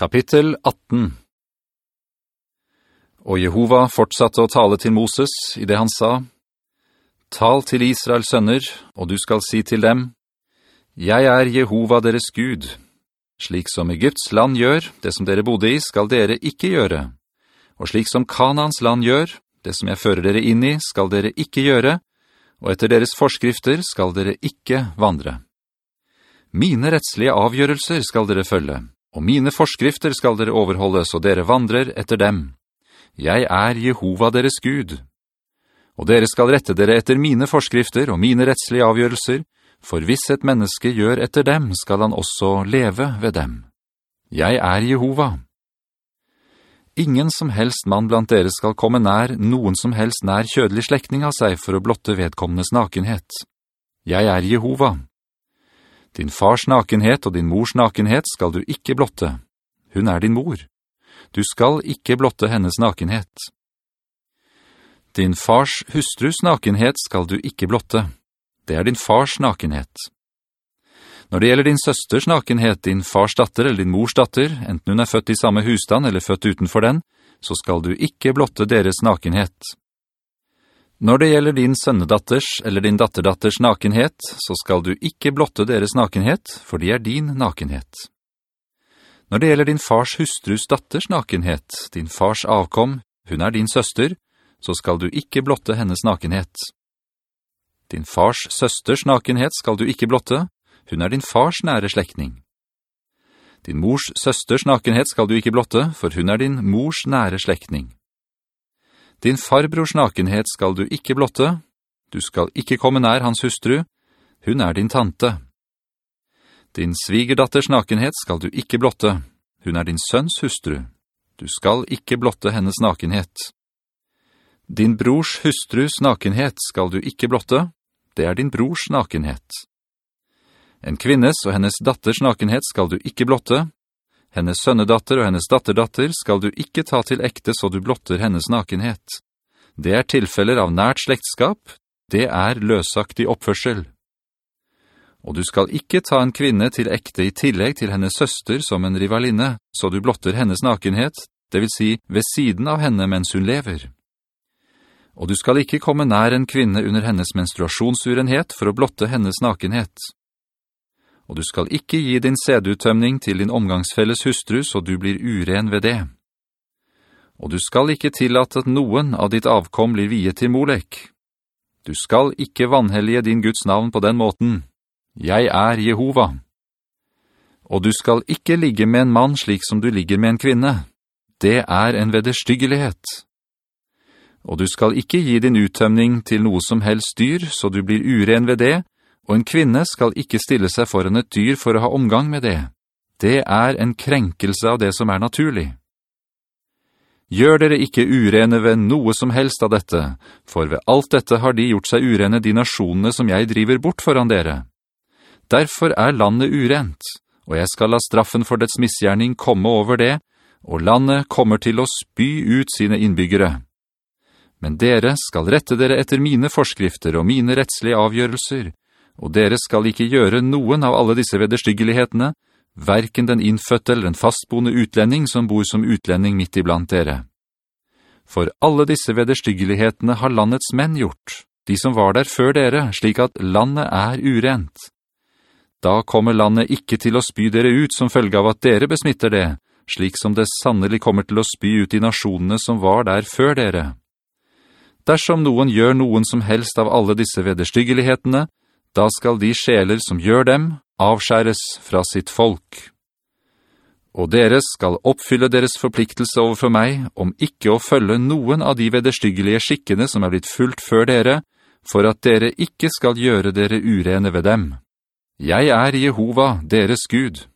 Kapittel 18 Og Jehova fortsatte å tale til Moses i det han sa, «Tal til Israels sønner, og du skal si til dem, «Jeg er Jehova deres Gud. Slik som Egypts land gjør, det som dere bodde i, skal dere ikke gjøre. Og slik som Kanans land gjør, det som jeg fører dere inn i, skal dere ikke gjøre, og etter deres forskrifter skal dere ikke vandre. Mine rettslige avgjørelser skal dere følge.» Og mine forskrifter skal dere overholde, så dere vandrer etter dem. Jeg er Jehova deres Gud. Og dere skal rette dere etter mine forskrifter og mine rettslige avgjørelser, for hvis et menneske gjør etter dem, skal han også leve ved dem. Jeg er Jehova. Ingen som helst mann blant dere skal komme nær noen som helst nær kjødelig slekting av seg for å blotte vedkommendes nakenhet. Jeg er Jehova. Din fars nakenhet og din mors nakenhet skal du ikke blotte. Hun er din mor. Du skal ikke blotte hennes nakenhet. Din fars hustrus nakenhet skal du ikke blotte. Det er din fars nakenhet. Når det gjelder din søsters nakenhet, din fars datter eller din mors datter, enten hun er født i samme husstand eller født utenfor den, så skal du ikke blotte deres nakenhet. Når det gjelder din sønnedatters eller din datterdatters nakenhet, så skal du ikke blotte deres nakenhet, for de er din nakenhet. Når det gjelder din fars hustrus datters nakenhet, din fars avkom, hun er din søster, så skal du ikke blotte hennes nakenhet. Din fars søsters nakenhet skal du ikke blotte, hun er din fars nære slekting. Din mors søsters nakenhet skal du ikke blotte, for hun er din mors nære slektning. Din farbrors nakenhet skal du ikke blotte, du skal ikke komme nær hans hustru, hun er din tante. Din svigerdatters nakenhet skal du ikke blotte, hun er din sønns hustru, du skal ikke blotte hennes nakenhet. Din brors hustrus nakenhet skal du ikke blotte, det er din brors nakenhet. En kvinnes og hennes datters nakenhet skal du ikke blotte, hennes sønnedatter og hennes datterdatter skal du ikke ta til ekte så du blotter hennes nakenhet. Det er tilfeller av nært slektskap, det er løsaktig oppførsel. Og du skal ikke ta en kvinne til ekte i tillegg til hennes søster som en rivalinne, så du blotter hennes nakenhet, det vil si ved siden av henne mens hun lever. Og du skal ikke komme nær en kvinne under hennes menstruasjonsurenhet for å blotte hennes nakenhet og du skal ikke gi din sedutømning til din omgangsfelles hustru, så du blir uren ved det. Og du skal ikke tillate at noen av ditt avkom blir viet til Molek. Du skal ikke vanhellige din Guds navn på den måten. Jeg er Jehova. Og du skal ikke ligge med en mann slik som du ligger med en kvinne. Det er en vederstyggelighet. Og du skal ikke gi din uttømning til noe som helst dyr, så du blir uren ved det, og en kvinne skal ikke stille seg foran et dyr for å ha omgang med det. Det er en krenkelse av det som er naturlig. Gjør dere ikke urene ved noe som helst av dette, for ved alt dette har de gjort seg urene de nasjonene som jeg driver bort foran dere. Derfor er landet urent, og jeg skal la straffen for dets misgjerning komme over det, og landet kommer til å spy ut sine innbyggere. Men dere skal rette dere etter mine forskrifter og mine rettslige avgjørelser, og dere skal ikke gjøre noen av alle disse vederstyggelighetene, hverken den innfødte eller den fastboende utlending som bor som utlending midt iblant dere. For alle disse vederstyggelighetene har landets menn gjort, de som var der før dere, slik at landet er urent. Da kommer landet ikke til å spy dere ut som følge av at dere besmitter det, slik som det sannelig kommer til å spy ut i nasjonene som var der før dere. Dersom noen gjør noen som helst av alle disse vederstyggelighetene, da skal de sjeler som gjør dem avskjæres fra sitt folk. Og dere skal oppfylle deres forpliktelse overfor meg om ikke å følge noen av de vederstyggelige skikkene som er blitt fulgt før dere, for at dere ikke skal gjøre dere urene ved dem. Jeg er Jehova, deres Gud.»